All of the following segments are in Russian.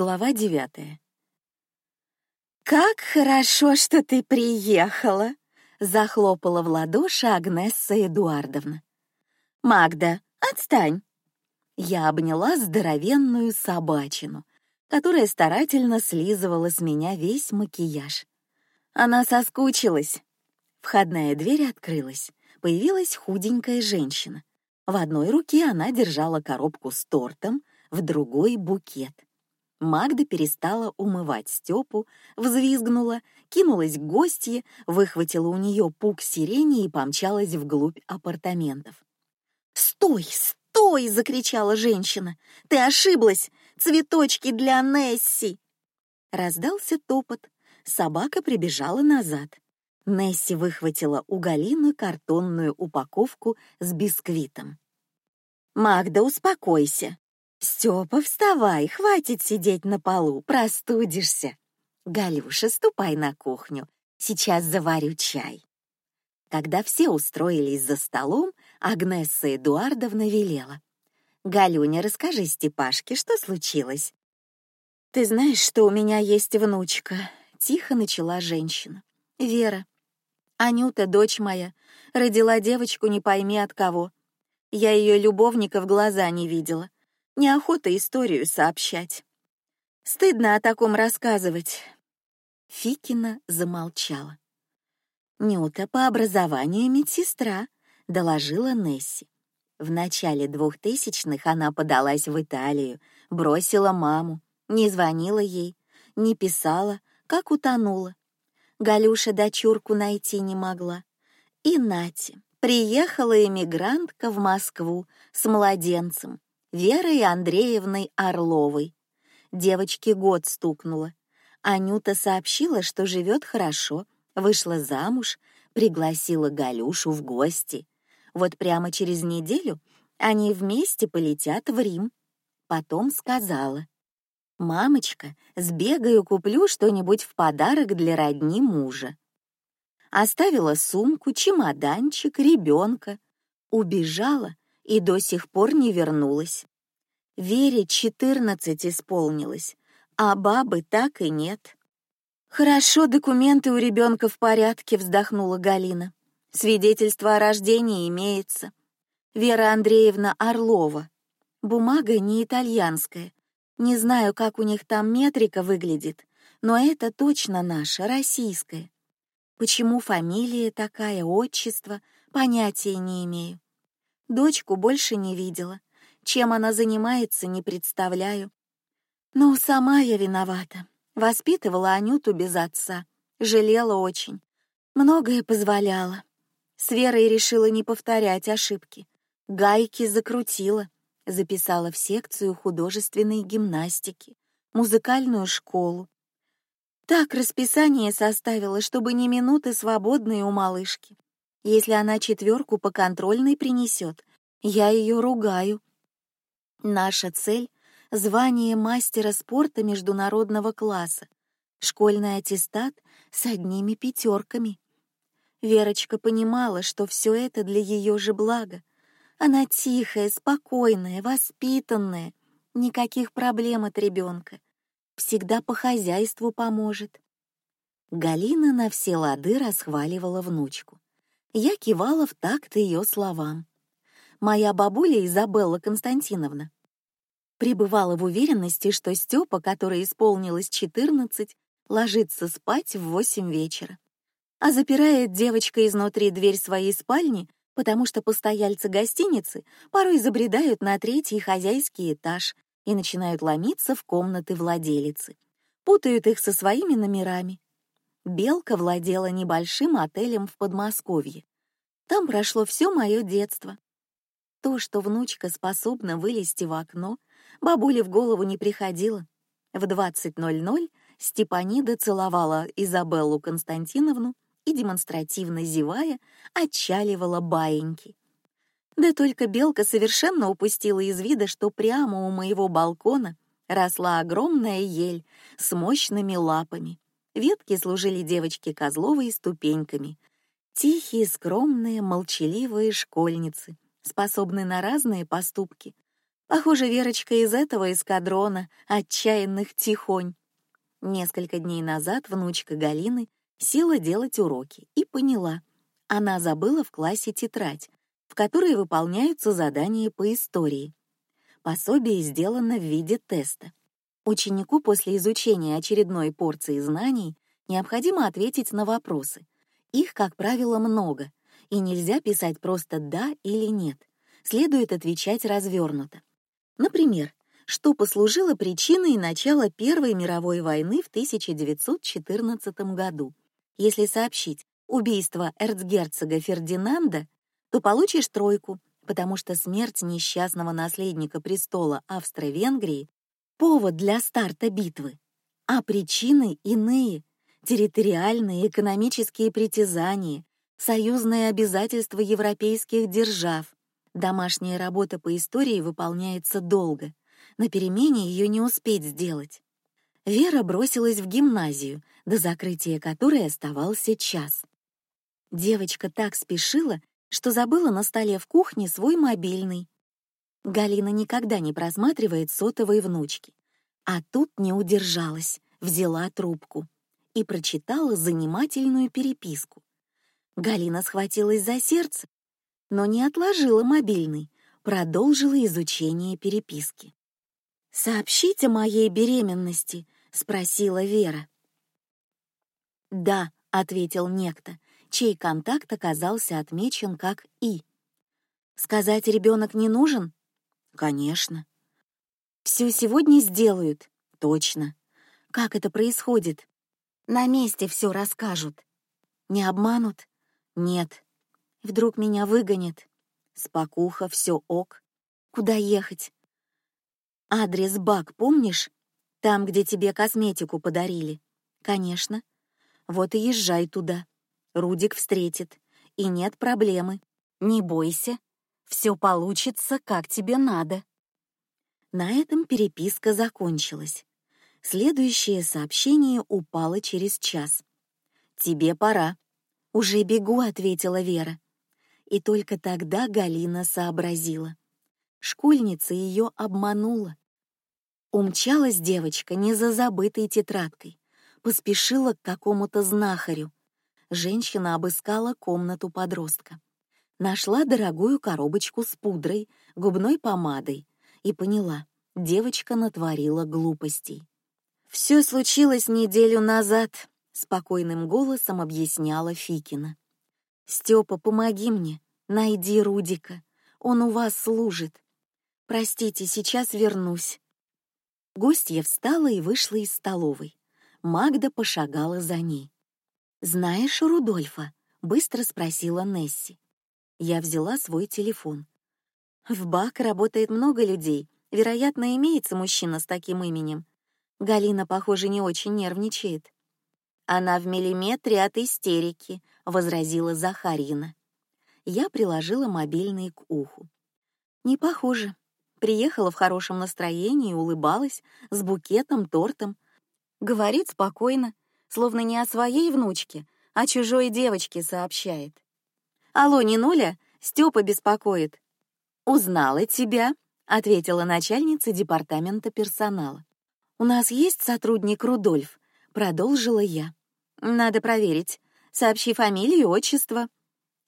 Глава девятая. «Как хорошо, что ты приехала!» — захлопала в ладоши Агнесса Эдуардовна. «Магда, отстань!» Я обняла здоровенную собачину, которая старательно слизывала с меня весь макияж. Она соскучилась. Входная дверь открылась. Появилась худенькая женщина. В одной руке она держала коробку с тортом, в другой — букет. Магда перестала умывать Степу, взвизгнула, кинулась к гостье, выхватила у нее пук сирени и помчалась вглубь апартаментов. «Стой, стой!» — закричала женщина. «Ты ошиблась! Цветочки для Несси!» Раздался топот. Собака прибежала назад. Несси выхватила у Галины картонную упаковку с бисквитом. «Магда, успокойся. Степа, вставай, хватит сидеть на полу, простудишься. Галюша, ступай на кухню, сейчас заварю чай. Когда все устроились за столом, Агнесса Эдуардовна велела. «Галюня, расскажи Степашке, что случилось?» «Ты знаешь, что у меня есть внучка?» — тихо начала женщина. «Вера. Анюта, дочь моя, родила девочку не пойми от кого. Я ее любовника в глаза не видела неохота историю сообщать. Стыдно о таком рассказывать. Фикина замолчала. Нюта по образованию медсестра, доложила Несси. В начале двухтысячных она подалась в Италию, бросила маму, не звонила ей, не писала, как утонула. Галюша дочурку найти не могла. И Нати, приехала эмигрантка в Москву с младенцем, Верой Андреевной Орловой. Девочке год стукнуло. Анюта сообщила, что живет хорошо, вышла замуж, пригласила Галюшу в гости. Вот прямо через неделю они вместе полетят в Рим. Потом сказала: "Мамочка, сбегаю куплю что-нибудь в подарок для родни мужа". Оставила сумку, чемоданчик, ребенка, убежала и до сих пор не вернулась. Вере четырнадцать исполнилось, а бабы так и нет. Хорошо, документы у ребенка в порядке, вздохнула Галина. Свидетельство о рождении имеется. Вера Андреевна Орлова. Бумага не итальянская. Не знаю, как у них там метрика выглядит, но это точно наша, российская. Почему фамилия такая, отчество, понятия не имею. Дочку больше не видела. Чем она занимается, не представляю. Но сама я виновата. Воспитывала Анюту без отца, жалела очень, многое позволяла. С Верой решила не повторять ошибки. Гайки закрутила, записала в секцию художественной гимнастики, музыкальную школу. Так расписание составила, чтобы ни минуты свободные у малышки. Если она четверку по контрольной принесет, я ее ругаю. Наша цель — звание мастера спорта международного класса, школьный аттестат с одними пятерками. Верочка понимала, что все это для ее же блага. Она тихая, спокойная, воспитанная, никаких проблем от ребенка, всегда по хозяйству поможет. Галина на все лады расхваливала внучку. Я кивала в такт ее словам. Моя бабуля Изабелла Константиновна пребывала в уверенности, что Степа, который исполнилось четырнадцать, ложится спать в восемь вечера, а запирает девочка изнутри дверь своей спальни, потому что постояльцы гостиницы порой забредают на третий хозяйский этаж и начинают ломиться в комнаты владелицы, путают их со своими номерами. Белка владела небольшим отелем в Подмосковье. Там прошло все мое детство. То, что внучка способна вылезти в окно, бабуле в голову не приходило. В 20.00 Степанида целовала Изабеллу Константиновну и демонстративно зевая отчаливала баиньки. Да только белка совершенно упустила из вида, что прямо у моего балкона росла огромная ель с мощными лапами. Ветки служили девочке Козловой ступеньками. Тихие, скромные, молчаливые школьницы, способные на разные поступки. Похоже, Верочка из этого эскадрона отчаянных тихонь. Несколько дней назад внучка Галины села делать уроки и поняла, она забыла в классе тетрадь, в которой выполняются задания по истории. Пособие сделано в виде теста. Ученику после изучения очередной порции знаний необходимо ответить на вопросы. Их, как правило, много, и нельзя писать просто да или нет. Следует отвечать развернуто. Например, что послужило причиной начала Первой мировой войны в 1914 году. Если сообщить убийство эрцгерцога Фердинанда, то получишь тройку, потому что смерть несчастного наследника престола Австро-Венгрии повод для старта битвы, а причины иные: территориальные экономические притязания, союзные обязательства европейских держав. Домашняя работа по истории выполняется долго, на перемене ее не успеть сделать. Вера бросилась в гимназию, до закрытия которой оставался час. Девочка так спешила, что забыла на столе в кухне свой мобильный. Галина никогда не просматривает сотовой внучки, а тут не удержалась, взяла трубку и прочитала занимательную переписку. Галина схватилась за сердце, но не отложила мобильный, продолжила изучение переписки. Сообщите моей беременности, спросила Вера. Да, ответил некто, чей контакт оказался отмечен как И. Сказать ребенок не нужен? Конечно. Все сегодня сделают. Точно. Как это происходит? На месте все расскажут. Не обманут? Нет. Вдруг меня выгонят? Спокуха, все ок. Куда ехать? Адрес бак помнишь? Там, где тебе косметику подарили. Конечно. Вот и езжай туда. Рудик встретит, и нет проблемы. Не бойся, все получится, как тебе надо. На этом переписка закончилась. Следующее сообщение упало через час. Тебе пора. Уже бегу, ответила Вера. И только тогда Галина сообразила. Школьница ее обманула. Умчалась девочка не за забытой тетрадкой, поспешила к какому-то знахарю, женщина обыскала комнату подростка, нашла дорогую коробочку с пудрой, губной помадой и поняла, девочка натворила глупостей. Все случилось неделю назад, спокойным голосом объясняла Фикина. Степа, помоги мне, найди Рудика, он у вас служит. Простите, сейчас вернусь. Гостья встала и вышла из столовой. Магда пошагала за ней. Знаешь Рудольфа? быстро спросила Несси. Я взяла свой телефон. В Бак работает много людей. Вероятно, имеется мужчина с таким именем. Галина, похоже, не очень нервничает. Она в миллиметре от истерики, возразила Захарина. Я приложила мобильный к уху. Не похоже. Приехала в хорошем настроении, улыбалась, с букетом, тортом. Говорит спокойно, словно не о своей внучке, а чужой девочке сообщает. Алло, не Нуля, Степа беспокоит. Узнала тебя, ответила начальница департамента персонала. У нас есть сотрудник Рудольф, продолжила я. Надо проверить. Сообщи фамилию, отчество.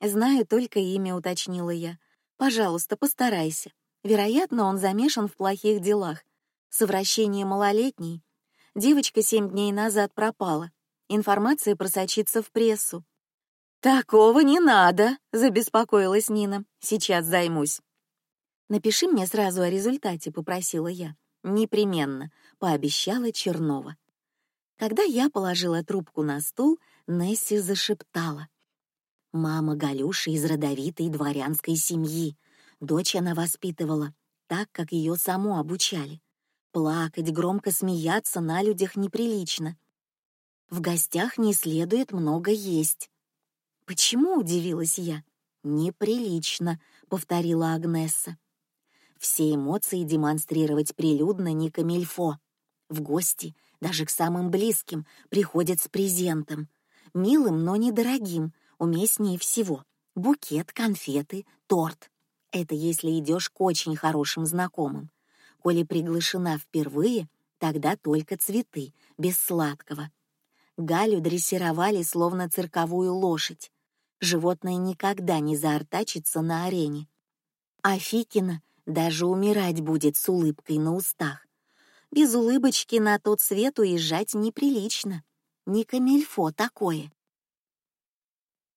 Знаю только имя, уточнила я. Пожалуйста, постарайся. Вероятно, он замешан в плохих делах. Совращение малолетней Девочка семь дней назад пропала. Информация просочится в прессу. Такого не надо, забеспокоилась Нина. Сейчас займусь. Напиши мне сразу о результате, попросила я. Непременно, пообещала Чернова. Когда я положила трубку на стол, Несси зашептала: "Мама Галюши из родовитой дворянской семьи. Дочь она воспитывала так, как ее саму обучали. Плакать, громко смеяться на людях неприлично. В гостях не следует много есть. Почему удивилась я? Неприлично, повторила Агнесса. Все эмоции демонстрировать прилюдно не камильфо. В гости, даже к самым близким, приходят с презентом, милым, но недорогим, уместнее всего: букет, конфеты, торт. Это если идешь к очень хорошим знакомым. Коли приглашена впервые, тогда только цветы, без сладкого. Галю дрессировали словно цирковую лошадь. Животное никогда не заортачится на арене. А Фикина даже умирать будет с улыбкой на устах. Без улыбочки на тот свет уезжать неприлично. Не камильфо такое.